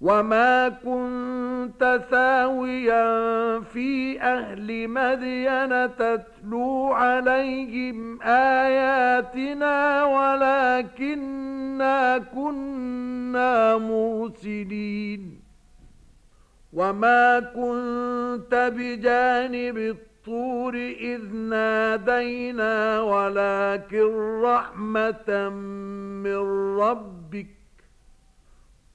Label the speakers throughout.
Speaker 1: وما كنت ثاويا في أهل مدين تتلو عليهم آياتنا ولكننا كنا مرسلين وما كنت بجانب الطور إذ نادينا ولكن رحمة من ربك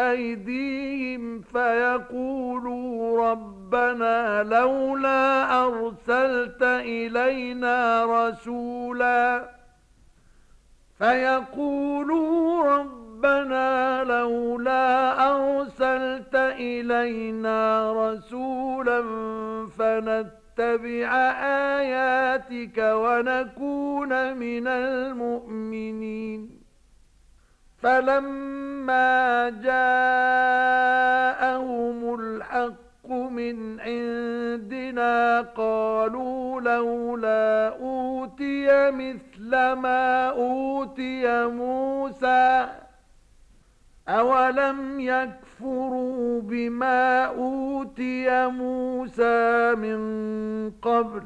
Speaker 1: أيديهم فيقولوا ربنا لولا أرسلت إلينا رسولا فيقولوا ربنا لولا أرسلت إلينا رسولا فنتبع آياتك ونكون من المؤمنين فلما جاءهم الحق من عندنا قالوا لولا أوتي مثل ما أوتي موسى أولم يكفروا بما أوتي موسى من قبل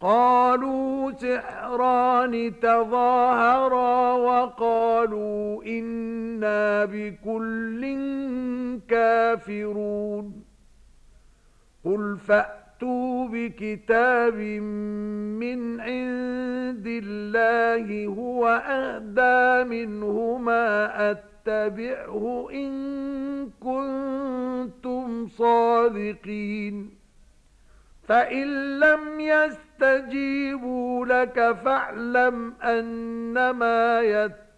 Speaker 1: قالوا سحران تظاهرا وقالوا قالوا إنا بكل كافرون قل فأتوا بكتاب من عند الله هو أهدى منهما أتبعه إن كنتم صادقين فإن لم يستجيبوا لك فاعلم أنما